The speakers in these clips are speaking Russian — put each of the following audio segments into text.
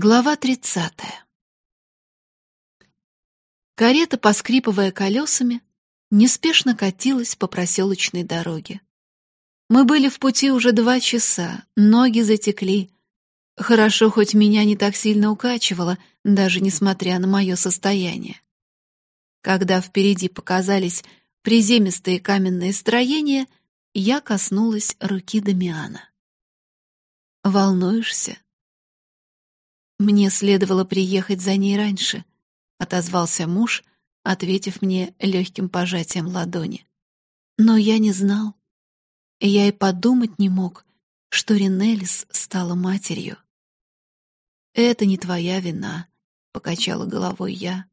Глава тридцатая. Карета, поскрипывая колесами, неспешно катилась по проселочной дороге. Мы были в пути уже два часа, ноги затекли. Хорошо, хоть меня не так сильно укачивало, даже несмотря на мое состояние. Когда впереди показались приземистые каменные строения, я коснулась руки Дамиана. «Волнуешься?» Мне следовало приехать за ней раньше, отозвался муж, ответив мне легким пожатием ладони. Но я не знал. Я и подумать не мог, что Ринелис стала матерью. Это не твоя вина, покачала головой я.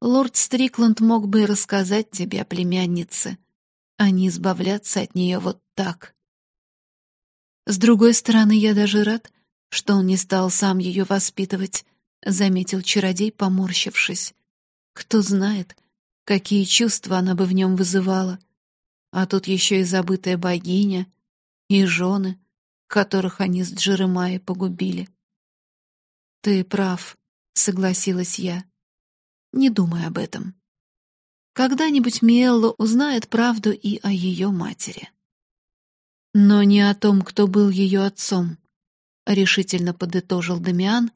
Лорд Стрикланд мог бы и рассказать тебе о племяннице, а не избавляться от нее вот так. С другой стороны, я даже рад, что он не стал сам ее воспитывать, заметил чародей, поморщившись. Кто знает, какие чувства она бы в нем вызывала. А тут еще и забытая богиня, и жены, которых они с Джеремайей погубили. Ты прав, согласилась я. Не думай об этом. Когда-нибудь Миэлла узнает правду и о ее матери. Но не о том, кто был ее отцом решительно подытожил Дамиан,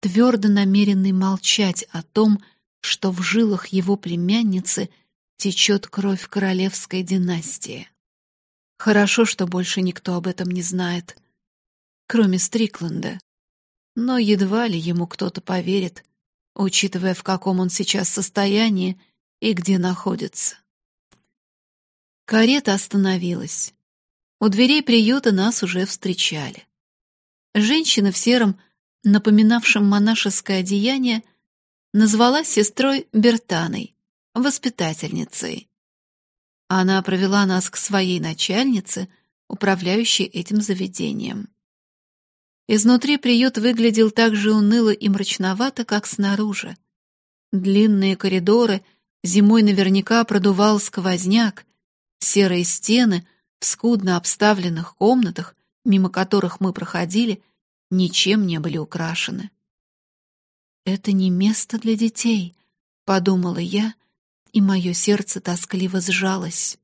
твердо намеренный молчать о том, что в жилах его племянницы течет кровь королевской династии. Хорошо, что больше никто об этом не знает, кроме Стрикленда. Но едва ли ему кто-то поверит, учитывая, в каком он сейчас состоянии и где находится. Карета остановилась. У дверей приюта нас уже встречали. Женщина в сером, напоминавшем монашеское одеяние, назвала сестрой Бертаной, воспитательницей. Она провела нас к своей начальнице, управляющей этим заведением. Изнутри приют выглядел так же уныло и мрачновато, как снаружи. Длинные коридоры, зимой наверняка продувал сквозняк, серые стены в скудно обставленных комнатах мимо которых мы проходили, ничем не были украшены. «Это не место для детей», — подумала я, и мое сердце тоскливо сжалось.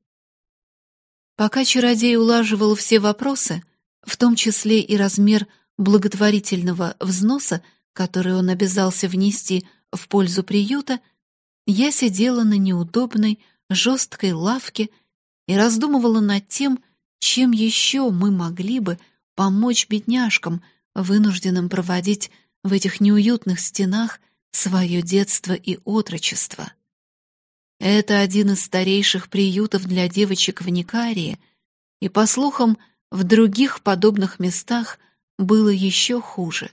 Пока чародей улаживал все вопросы, в том числе и размер благотворительного взноса, который он обязался внести в пользу приюта, я сидела на неудобной, жесткой лавке и раздумывала над тем, чем еще мы могли бы помочь бедняжкам, вынужденным проводить в этих неуютных стенах свое детство и отрочество? Это один из старейших приютов для девочек в Никарии, и, по слухам, в других подобных местах было еще хуже.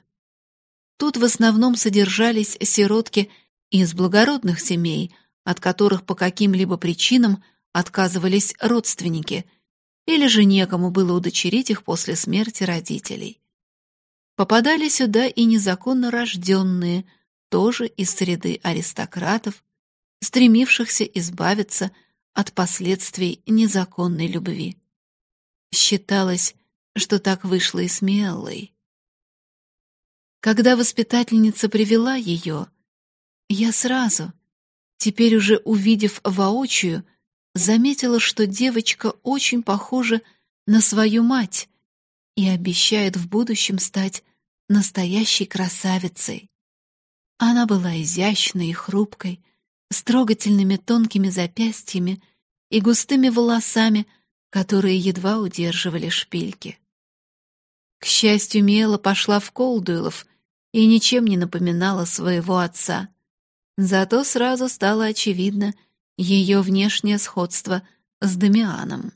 Тут в основном содержались сиротки из благородных семей, от которых по каким-либо причинам отказывались родственники — или же некому было удочерить их после смерти родителей. Попадали сюда и незаконно рожденные, тоже из среды аристократов, стремившихся избавиться от последствий незаконной любви. Считалось, что так вышло и с Миэллой. Когда воспитательница привела ее, я сразу, теперь уже увидев воочию, заметила, что девочка очень похожа на свою мать и обещает в будущем стать настоящей красавицей. Она была изящной и хрупкой, с трогательными тонкими запястьями и густыми волосами, которые едва удерживали шпильки. К счастью, Мела пошла в Колдуэлов и ничем не напоминала своего отца. Зато сразу стало очевидно — ее внешнее сходство с Дамианом.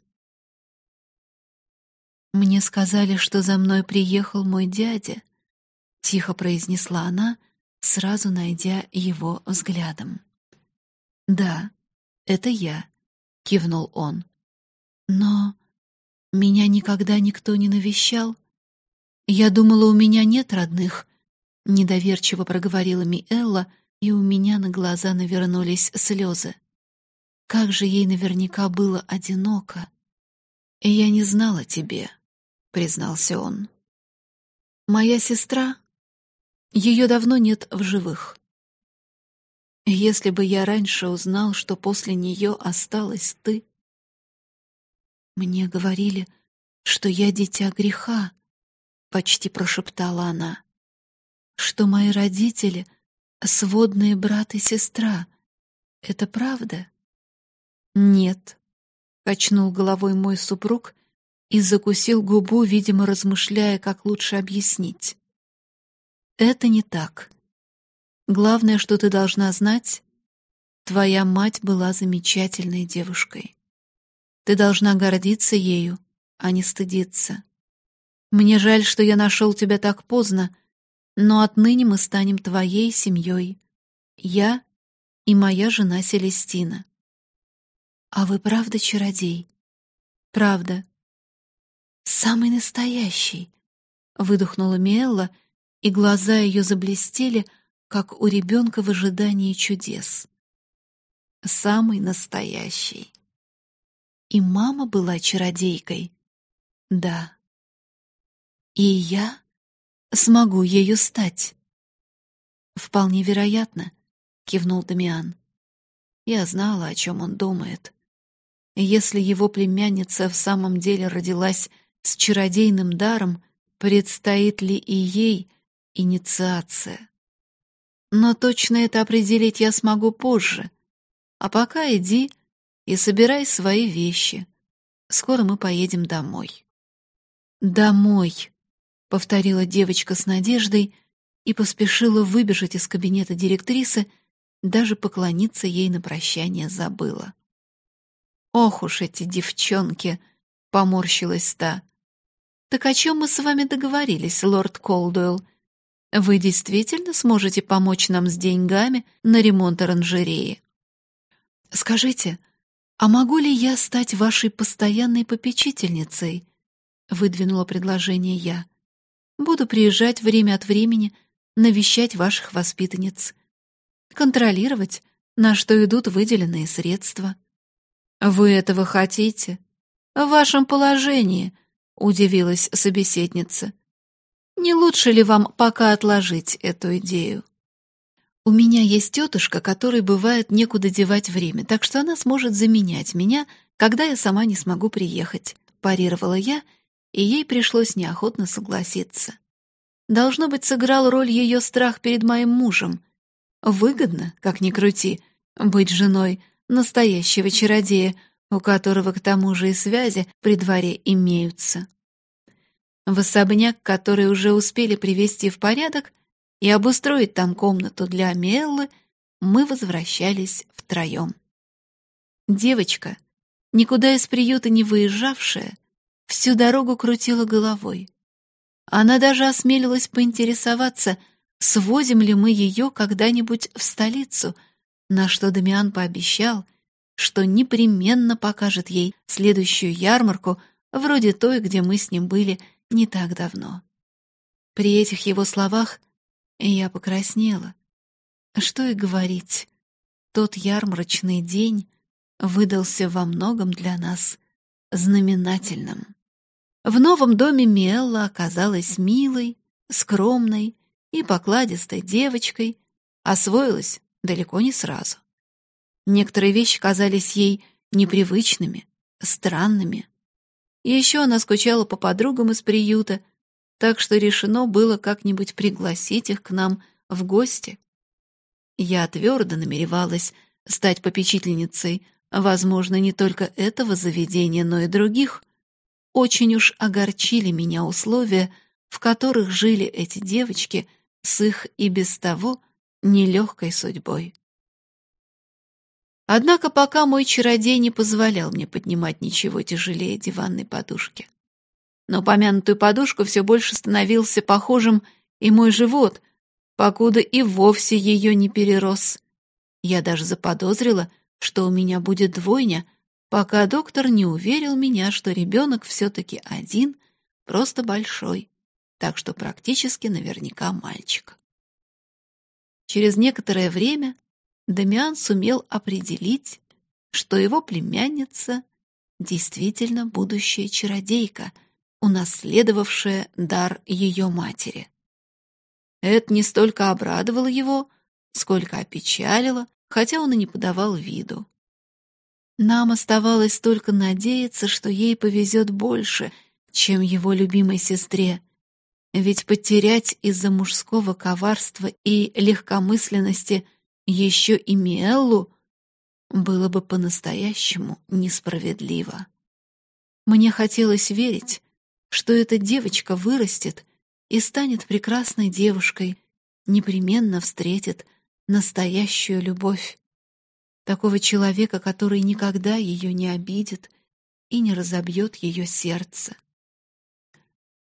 «Мне сказали, что за мной приехал мой дядя», — тихо произнесла она, сразу найдя его взглядом. «Да, это я», — кивнул он. «Но меня никогда никто не навещал. Я думала, у меня нет родных», — недоверчиво проговорила Миэлла, и у меня на глаза навернулись слезы. Как же ей наверняка было одиноко. И я не знала тебе, признался он. Моя сестра, Ее давно нет в живых. Если бы я раньше узнал, что после нее осталась ты... Мне говорили, что я дитя греха, — почти прошептала она, — что мои родители — сводные брат и сестра. Это правда? Нет, — качнул головой мой супруг и закусил губу, видимо, размышляя, как лучше объяснить. Это не так. Главное, что ты должна знать, твоя мать была замечательной девушкой. Ты должна гордиться ею, а не стыдиться. Мне жаль, что я нашел тебя так поздно, но отныне мы станем твоей семьей. Я и моя жена Селестина. А вы правда чародей? Правда. Самый настоящий, выдохнула Миэлла, и глаза ее заблестели, как у ребенка в ожидании чудес. Самый настоящий. И мама была чародейкой. Да. И я смогу ею стать. Вполне вероятно, кивнул Дамиан. Я знала, о чем он думает. Если его племянница в самом деле родилась с чародейным даром, предстоит ли и ей инициация? Но точно это определить я смогу позже. А пока иди и собирай свои вещи. Скоро мы поедем домой. Домой, повторила девочка с надеждой и поспешила выбежать из кабинета директрисы, даже поклониться ей на прощание забыла. Ох уж эти девчонки, поморщилась та. Так о чем мы с вами договорились, лорд Колдуэлл? Вы действительно сможете помочь нам с деньгами на ремонт оранжереи? Скажите, а могу ли я стать вашей постоянной попечительницей? Выдвинула предложение я. Буду приезжать время от времени, навещать ваших воспитанниц, контролировать, на что идут выделенные средства. Вы этого хотите? В вашем положении, удивилась собеседница. Не лучше ли вам пока отложить эту идею? У меня есть тетушка, которой бывает некуда девать время, так что она сможет заменять меня, когда я сама не смогу приехать, парировала я, и ей пришлось неохотно согласиться. Должно быть, сыграл роль ее страх перед моим мужем. Выгодно, как ни крути, быть женой настоящего чародея, у которого к тому же и связи при дворе имеются в особняк, который уже успели привести в порядок и обустроить там комнату для Меллы, мы возвращались втроем. Девочка, никуда из приюта не выезжавшая, всю дорогу крутила головой. Она даже осмелилась поинтересоваться, свозим ли мы ее когда-нибудь в столицу, на что Дамиан пообещал, что непременно покажет ей следующую ярмарку, вроде той, где мы с ним были не так давно. При этих его словах я покраснела. Что и говорить, тот ярмарочный день выдался во многом для нас знаменательным. В новом доме Мелла оказалась милой, скромной и покладистой девочкой, освоилась далеко не сразу. Некоторые вещи казались ей непривычными, странными. Еще она скучала по подругам из приюта, так что решено было как-нибудь пригласить их к нам в гости. Я твердо намеревалась стать попечительницей, возможно, не только этого заведения, но и других. Очень уж огорчили меня условия, в которых жили эти девочки с их и без того нелегкой судьбой. Однако пока мой чародей не позволял мне поднимать ничего тяжелее диванной подушки. Но помянутую подушку все больше становился похожим и мой живот, покуда и вовсе ее не перерос. Я даже заподозрила, что у меня будет двойня, пока доктор не уверил меня, что ребенок все-таки один, просто большой, так что практически наверняка мальчик. Через некоторое время Дамиан сумел определить, что его племянница действительно будущая чародейка, унаследовавшая дар ее матери. Это не столько обрадовало его, сколько опечалило, хотя он и не подавал виду. Нам оставалось только надеяться, что ей повезет больше, чем его любимой сестре, ведь потерять из-за мужского коварства и легкомысленности еще и Миэллу было бы по-настоящему несправедливо. Мне хотелось верить, что эта девочка вырастет и станет прекрасной девушкой, непременно встретит настоящую любовь. Такого человека, который никогда ее не обидит и не разобьет ее сердце.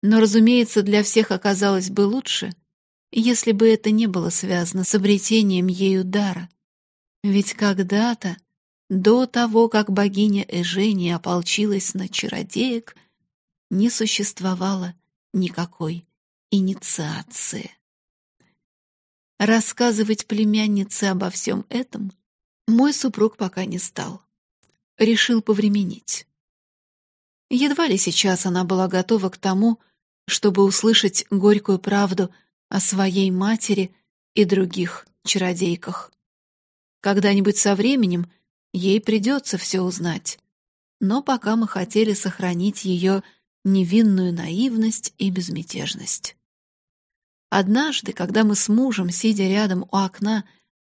Но, разумеется, для всех оказалось бы лучше, если бы это не было связано с обретением ею дара. Ведь когда-то, до того, как богиня Эжения ополчилась на чародеек, не существовало никакой инициации. Рассказывать племяннице обо всем этом мой супруг пока не стал. Решил повременить. Едва ли сейчас она была готова к тому, чтобы услышать горькую правду о своей матери и других чародейках. Когда-нибудь со временем ей придется все узнать. Но пока мы хотели сохранить ее невинную наивность и безмятежность. Однажды, когда мы с мужем, сидя рядом у окна,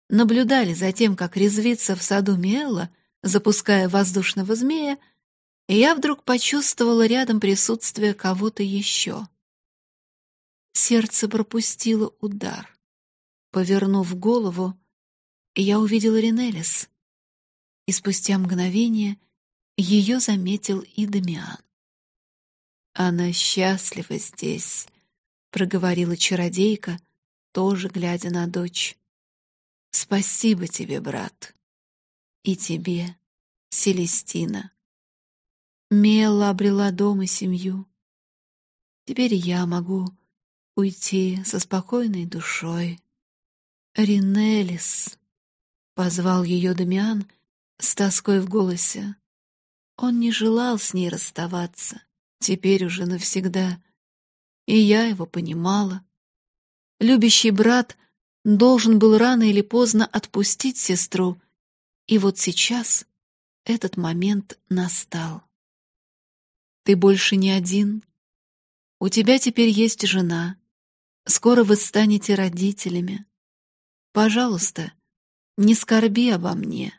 наблюдали за тем, как резвится в саду Миэлла, запуская воздушного змея, я вдруг почувствовала рядом присутствие кого-то еще. Сердце пропустило удар. Повернув голову, я увидела Ринелис, и спустя мгновение ее заметил и Дамиан. «Она счастлива здесь», — проговорила чародейка, тоже глядя на дочь. «Спасибо тебе, брат, и тебе, Селестина». Мела обрела дом и семью. Теперь я могу уйти со спокойной душой. Ринелис, позвал ее Дамиан с тоской в голосе. Он не желал с ней расставаться, теперь уже навсегда. И я его понимала. Любящий брат должен был рано или поздно отпустить сестру, и вот сейчас этот момент настал. Ты больше не один. У тебя теперь есть жена. Скоро вы станете родителями. Пожалуйста, не скорби обо мне.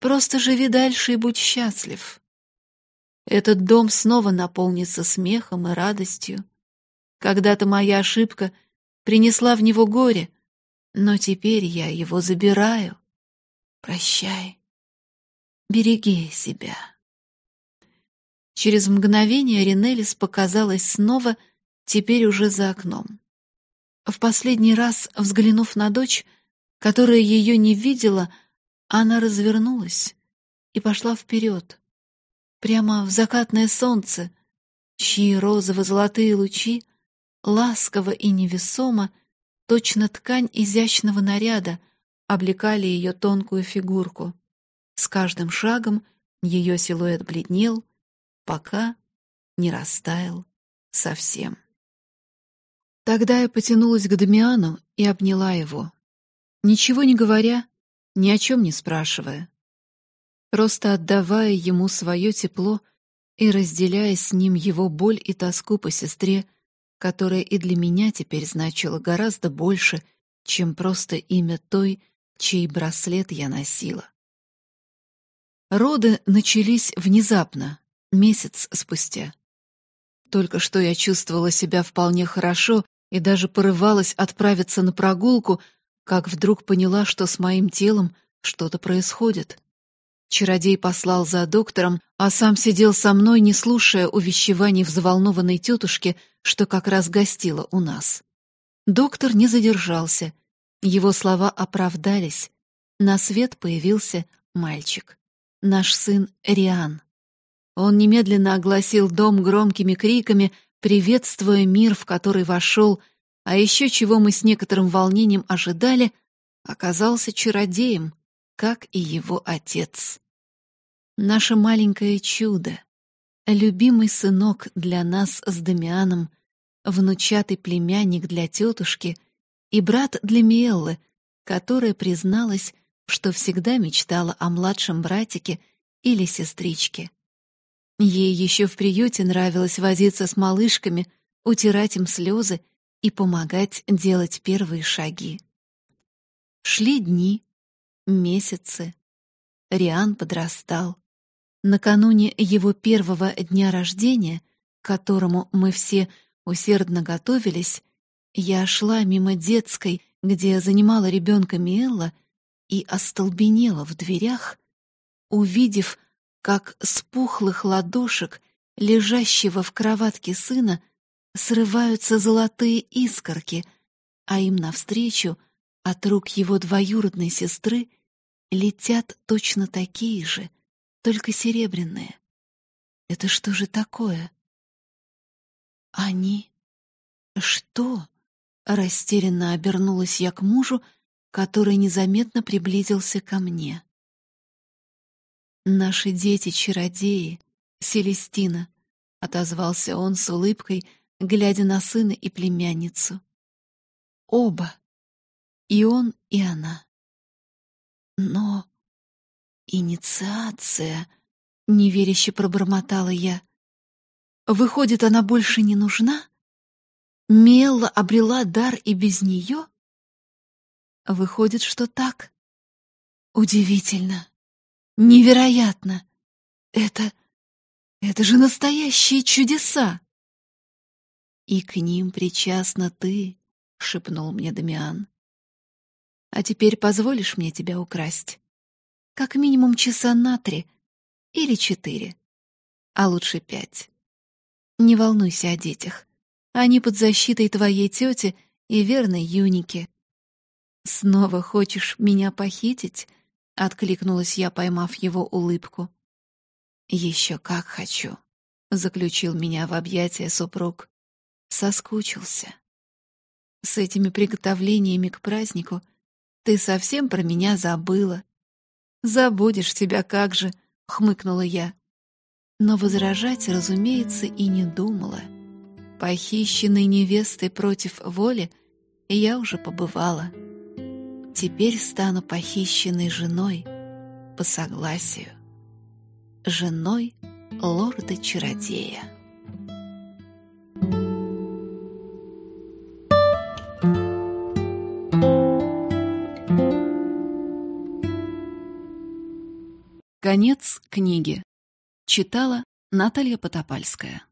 Просто живи дальше и будь счастлив. Этот дом снова наполнится смехом и радостью. Когда-то моя ошибка принесла в него горе, но теперь я его забираю. Прощай. Береги себя. Через мгновение Ринелис показалась снова, теперь уже за окном. В последний раз, взглянув на дочь, которая ее не видела, она развернулась и пошла вперед, прямо в закатное солнце, чьи розово-золотые лучи ласково и невесомо, точно ткань изящного наряда, облекали ее тонкую фигурку. С каждым шагом ее силуэт бледнел, пока не растаял совсем. Тогда я потянулась к Дамиану и обняла его, ничего не говоря, ни о чем не спрашивая, просто отдавая ему свое тепло и разделяя с ним его боль и тоску по сестре, которая и для меня теперь значила гораздо больше, чем просто имя той, чей браслет я носила. Роды начались внезапно, месяц спустя. Только что я чувствовала себя вполне хорошо и даже порывалась отправиться на прогулку, как вдруг поняла, что с моим телом что-то происходит. Чародей послал за доктором, а сам сидел со мной, не слушая увещеваний взволнованной тетушки, что как раз гостила у нас. Доктор не задержался. Его слова оправдались. На свет появился мальчик. Наш сын Риан. Он немедленно огласил дом громкими криками, приветствуя мир, в который вошел, а еще чего мы с некоторым волнением ожидали, оказался чародеем, как и его отец. Наше маленькое чудо, любимый сынок для нас с Дамианом, внучатый племянник для тетушки и брат для Миэллы, которая призналась, что всегда мечтала о младшем братике или сестричке. Ей еще в приюте нравилось возиться с малышками, утирать им слезы и помогать делать первые шаги. Шли дни, месяцы. Риан подрастал. Накануне его первого дня рождения, к которому мы все усердно готовились, я шла мимо детской, где занимала ребенка Миэлла, и остолбенела в дверях, увидев, как с пухлых ладошек, лежащего в кроватке сына, срываются золотые искорки, а им навстречу от рук его двоюродной сестры летят точно такие же, только серебряные. Это что же такое? Они? Что? Растерянно обернулась я к мужу, который незаметно приблизился ко мне. «Наши дети-чародеи, Селестина», — отозвался он с улыбкой, глядя на сына и племянницу. «Оба, и он, и она». «Но инициация», — неверяще пробормотала я. «Выходит, она больше не нужна? Мелла обрела дар и без нее?» Выходит, что так. Удивительно. Невероятно. Это... это же настоящие чудеса. И к ним причастна ты, — шепнул мне Дамиан. А теперь позволишь мне тебя украсть? Как минимум часа на три или четыре, а лучше пять. Не волнуйся о детях. Они под защитой твоей тети и верной Юники. «Снова хочешь меня похитить?» — откликнулась я, поймав его улыбку. «Еще как хочу», — заключил меня в объятия супруг. Соскучился. «С этими приготовлениями к празднику ты совсем про меня забыла». «Забудешь тебя как же», — хмыкнула я. Но возражать, разумеется, и не думала. Похищенной невестой против воли я уже побывала. Теперь стану похищенной женой по согласию. Женой лорда-чародея. Конец книги. Читала Наталья Потопальская.